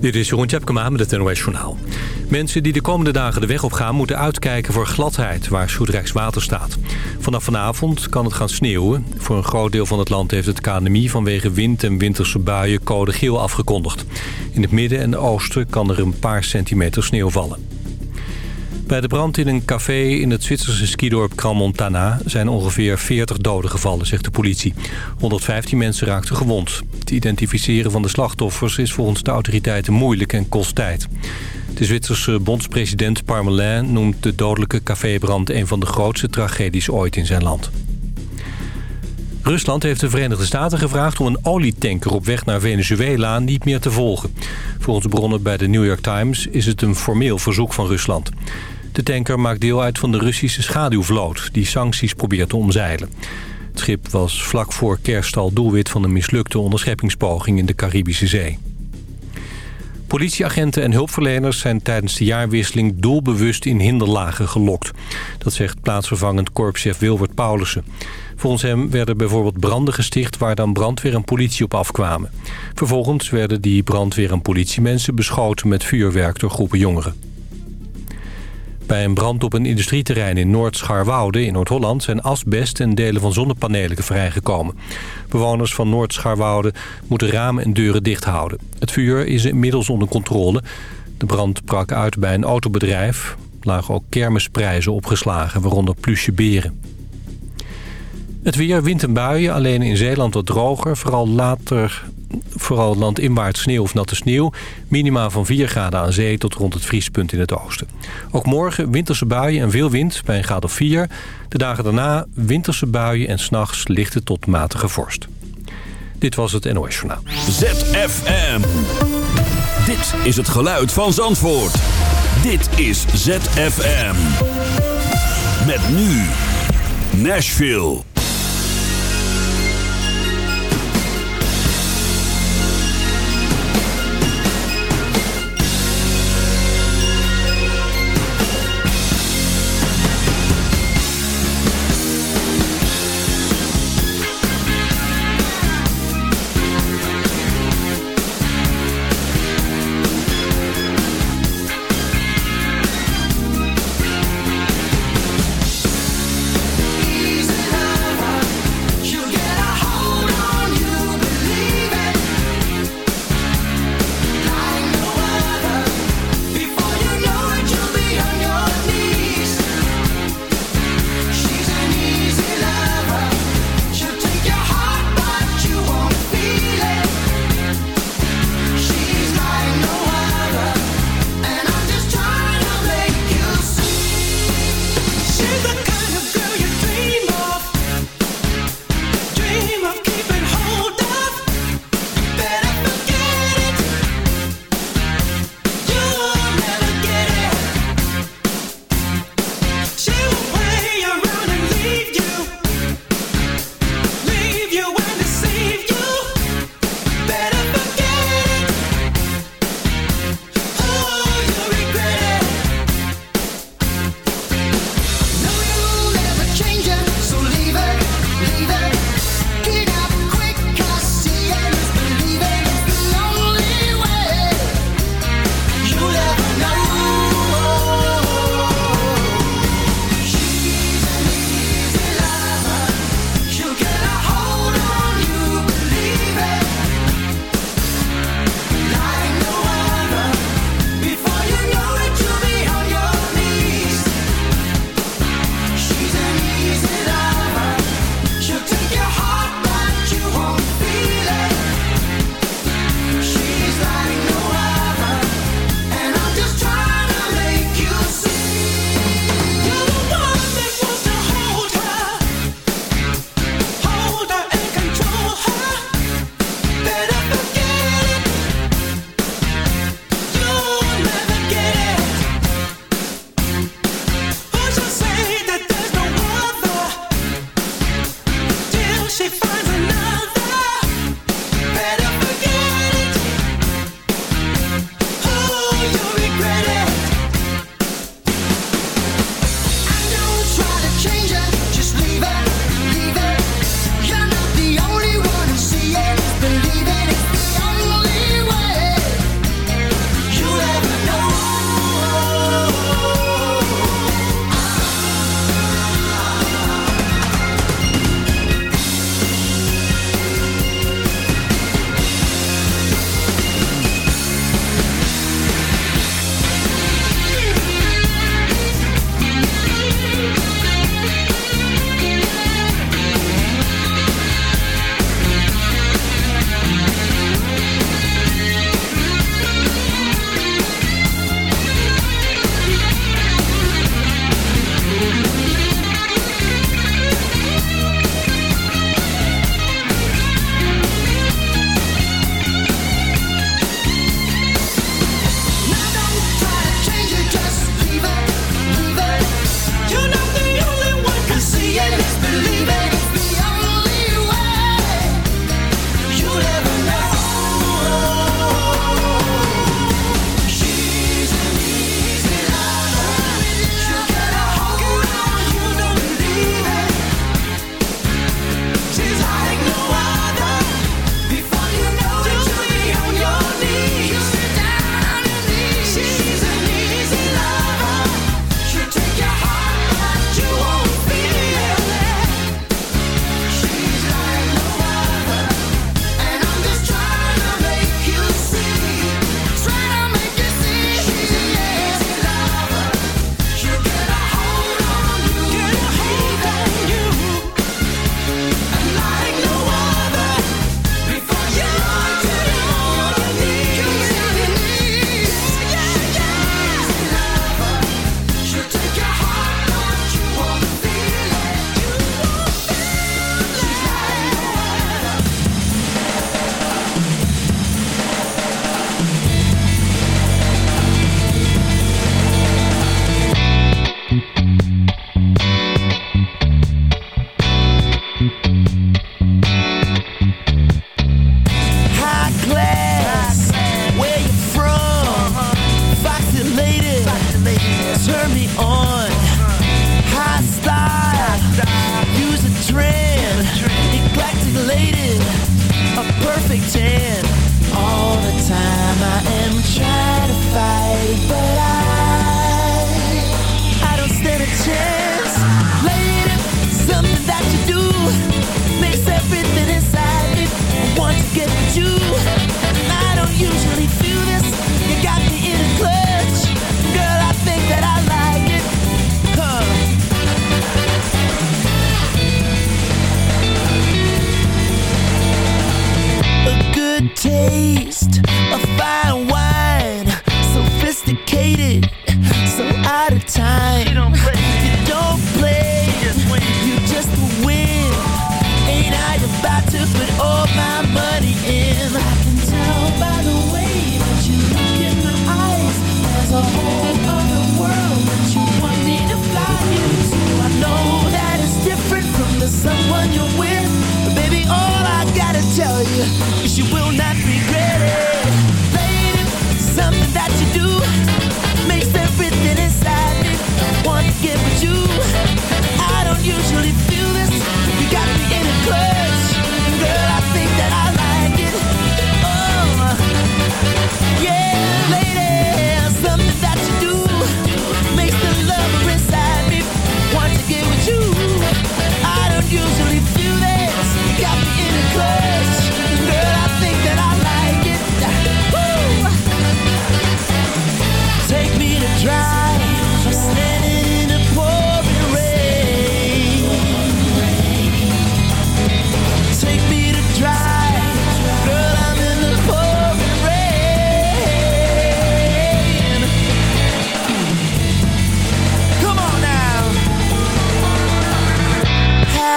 Dit is Jeroen Tjepkema met het NOS Journaal. Mensen die de komende dagen de weg op gaan moeten uitkijken voor gladheid, waar Rijkswater staat. Vanaf vanavond kan het gaan sneeuwen. Voor een groot deel van het land heeft het KNMI vanwege wind en winterse buien code geel afgekondigd. In het midden en oosten kan er een paar centimeter sneeuw vallen. Bij de brand in een café in het Zwitserse skidorp Crans-Montana... zijn ongeveer 40 doden gevallen, zegt de politie. 115 mensen raakten gewond. Het identificeren van de slachtoffers is volgens de autoriteiten moeilijk en kost tijd. De Zwitserse bondspresident Parmelin noemt de dodelijke cafébrand... een van de grootste tragedies ooit in zijn land. Rusland heeft de Verenigde Staten gevraagd om een olietanker op weg naar Venezuela niet meer te volgen. Volgens bronnen bij de New York Times is het een formeel verzoek van Rusland. De tanker maakt deel uit van de Russische schaduwvloot... die sancties probeert te omzeilen. Het schip was vlak voor kerst al doelwit van een mislukte onderscheppingspoging in de Caribische Zee. Politieagenten en hulpverleners zijn tijdens de jaarwisseling doelbewust in hinderlagen gelokt. Dat zegt plaatsvervangend korpschef Wilbert Paulussen. Volgens hem werden bijvoorbeeld branden gesticht waar dan brandweer en politie op afkwamen. Vervolgens werden die brandweer en politiemensen beschoten met vuurwerk door groepen jongeren. Bij een brand op een industrieterrein in Noord-Scharwoude in Noord-Holland... zijn asbest en delen van zonnepanelen vrijgekomen. Bewoners van Noord-Scharwoude moeten ramen en deuren dicht houden. Het vuur is inmiddels onder controle. De brand brak uit bij een autobedrijf. Lagen ook kermisprijzen opgeslagen, waaronder plusje beren. Het weer, wind en buien, alleen in Zeeland wat droger. Vooral later vooral landinwaarts sneeuw of natte sneeuw. Minima van 4 graden aan zee tot rond het vriespunt in het oosten. Ook morgen winterse buien en veel wind bij een graad of 4. De dagen daarna winterse buien en s'nachts lichte tot matige vorst. Dit was het NOS Journaal. ZFM. Dit is het geluid van Zandvoort. Dit is ZFM. Met nu Nashville.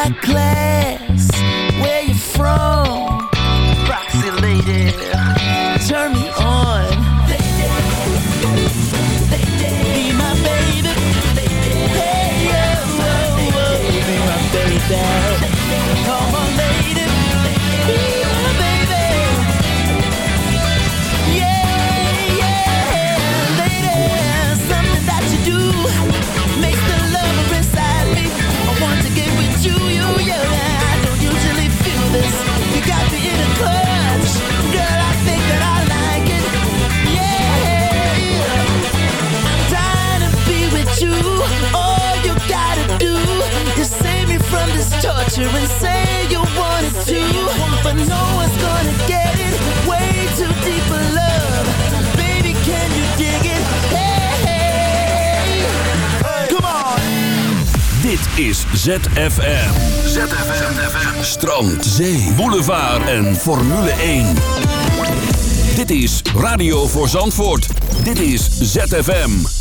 clay. picture and say you wanted to But no one's gonna get it. Way too deep for love. Baby, can you dig it? Hey, hey, hey. Come on! Dit is ZFM ZFM Strand, zee, boulevard en Formule 1 Dit is Radio voor Zandvoort. Dit is ZFM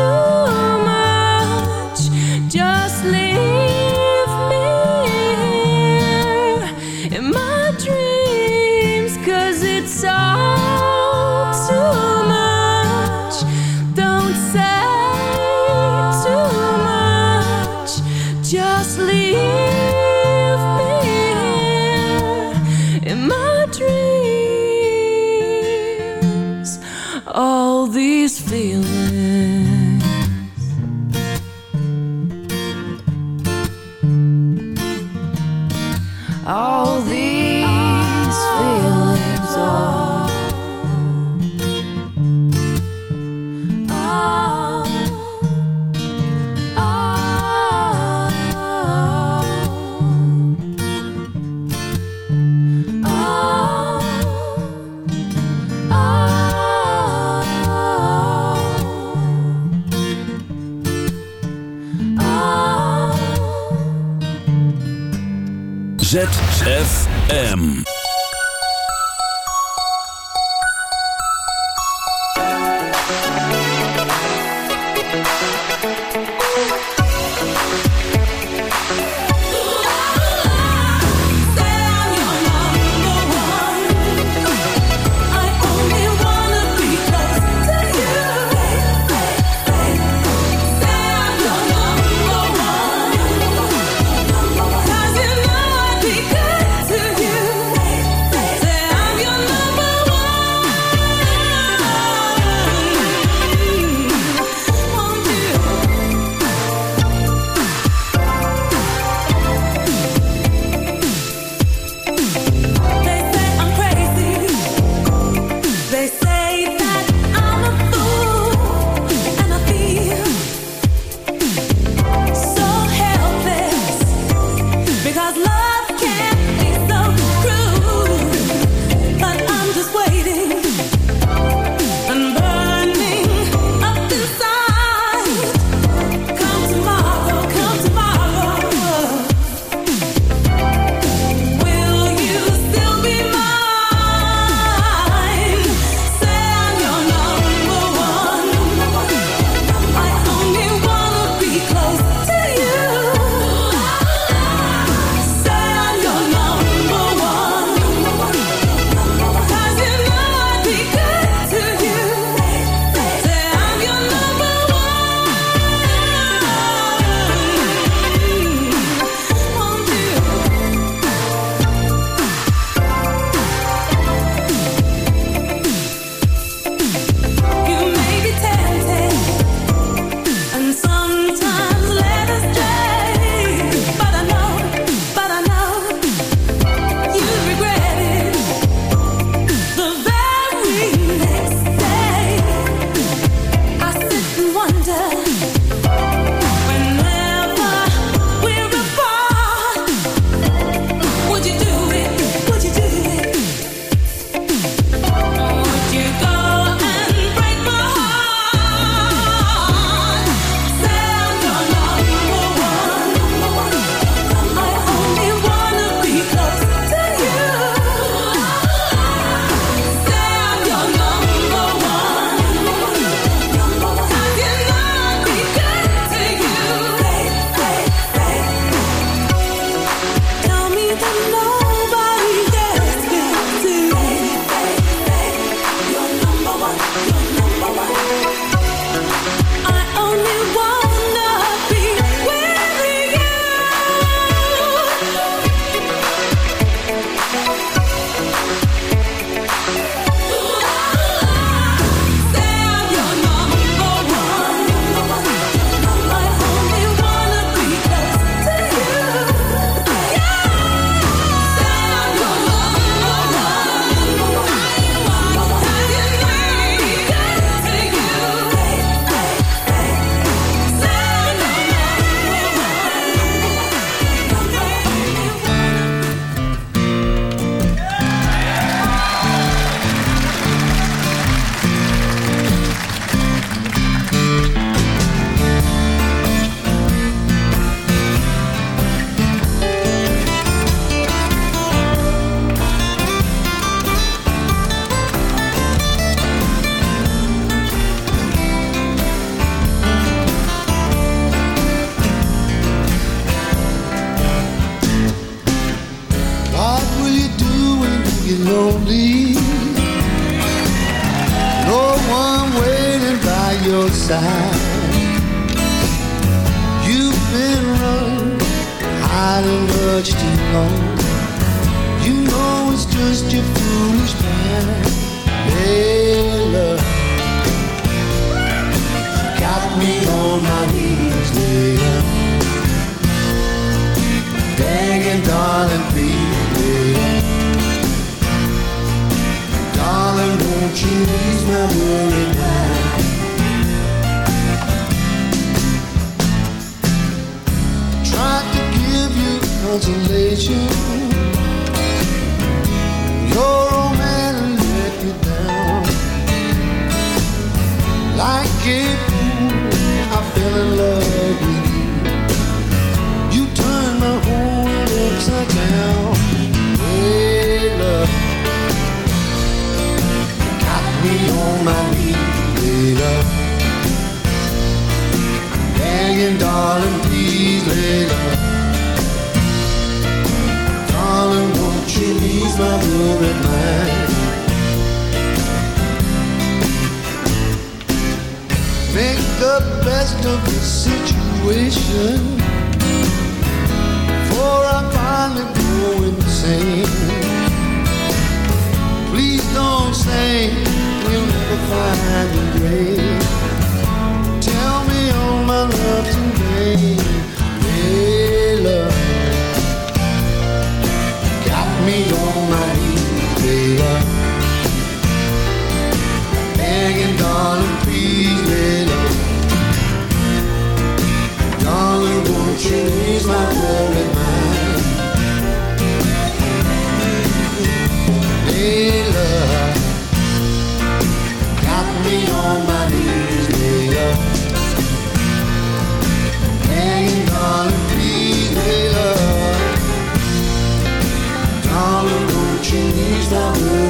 too All these FR. saying, darling, please lay low. Darling, won't you leave my room at night? Make the best of the situation. For I finally go insane. Please don't say we'll never find the grave love today the room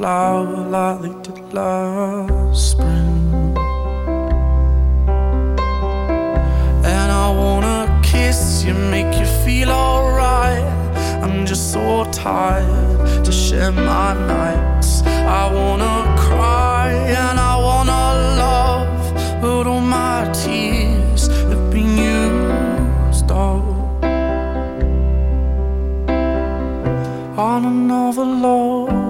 flower like they did last spring. And I wanna kiss you, make you feel alright. I'm just so tired to share my nights. I wanna cry and I wanna love, but all my tears have been used all on another love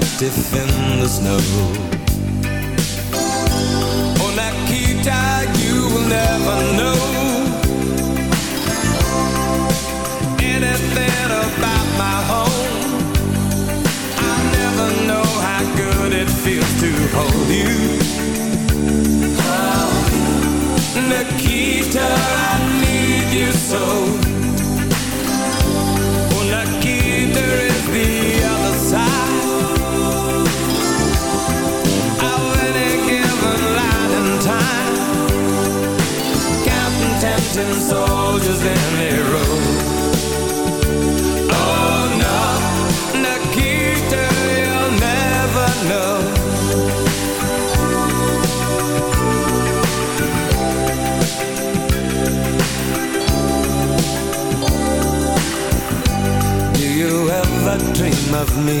captive in the snow. Oh that you will never know anything about my home. I never know how good it feels to hold you. Oh, Nikita, I need you so Satan soldiers and they rode. Oh no, Nikita, you'll never know. Do you ever dream of me?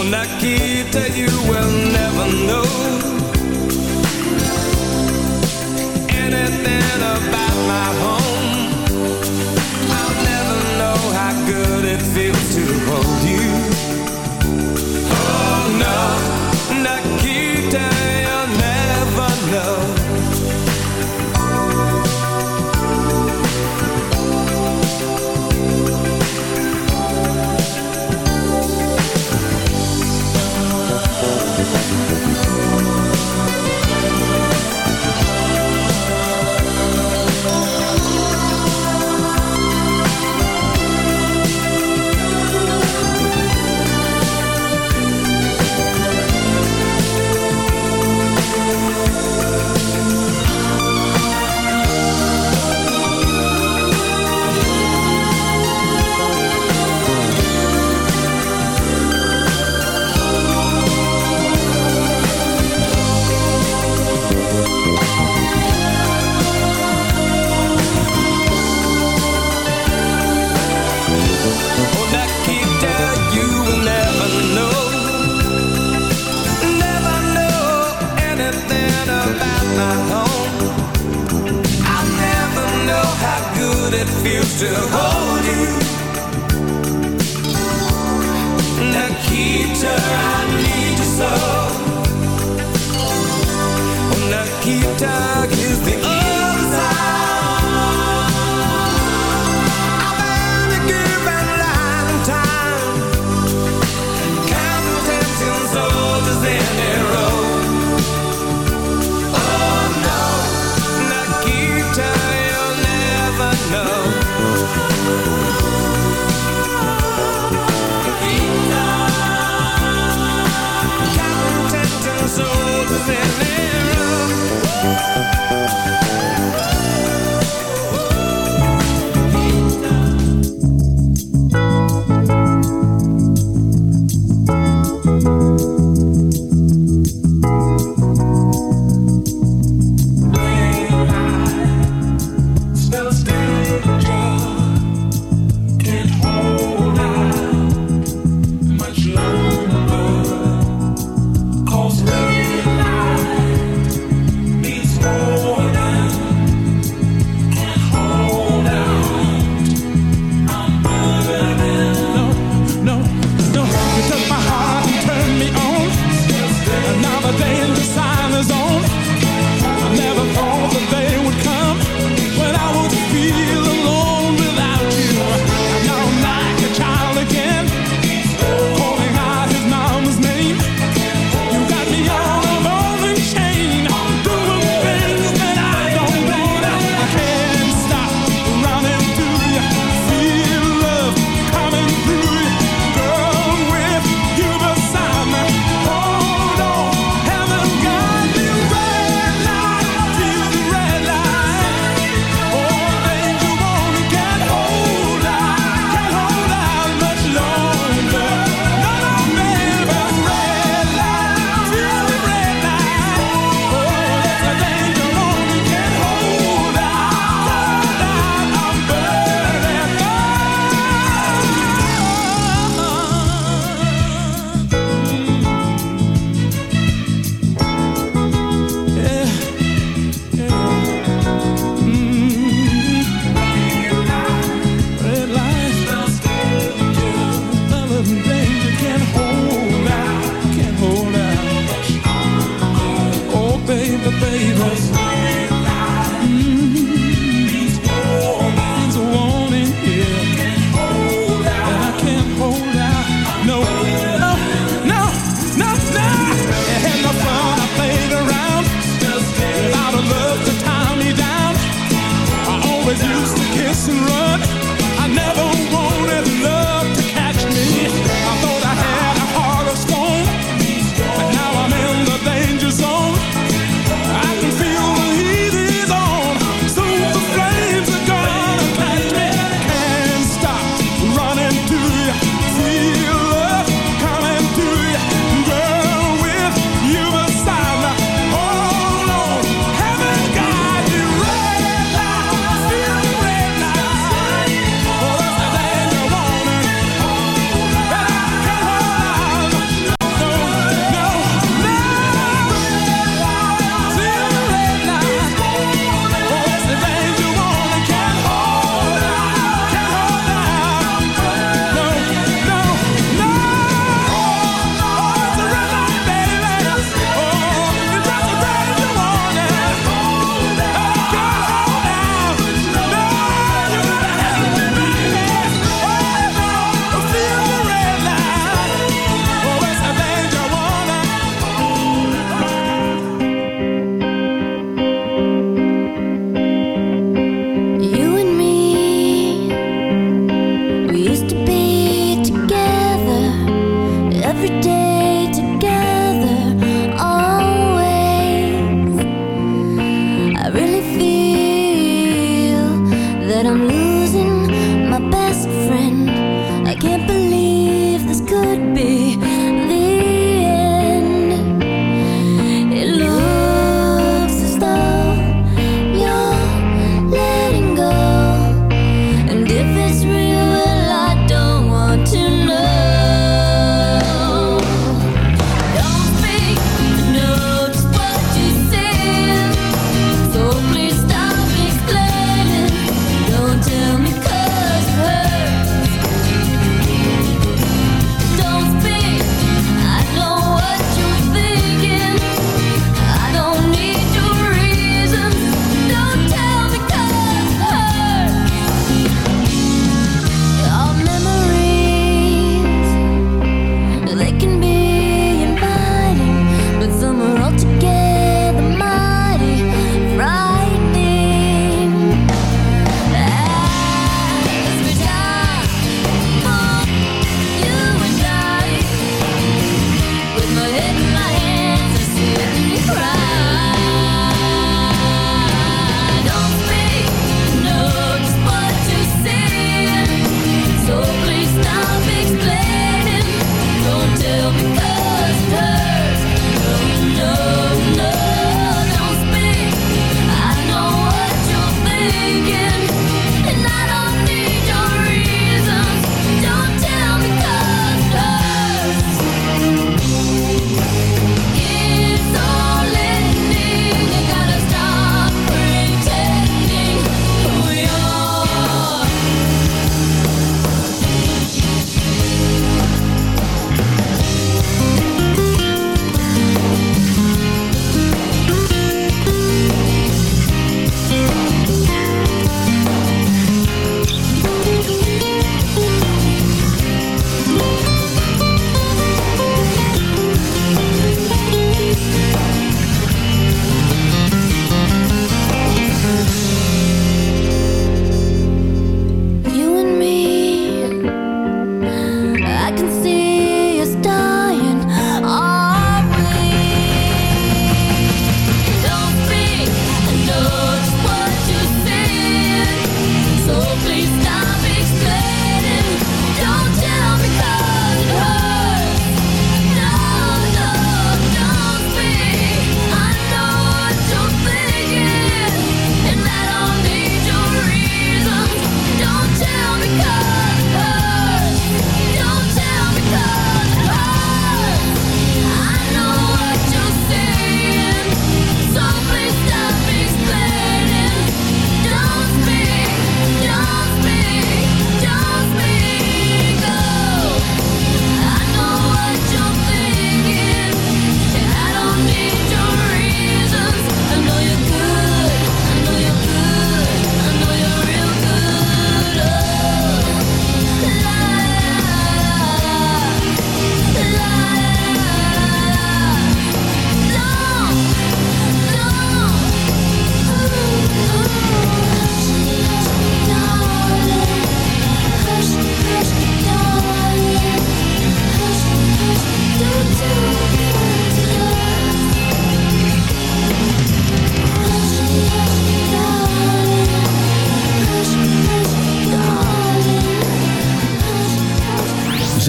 Oh, Nikita, you will never know anything about my home.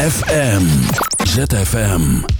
ZFM. ZFM.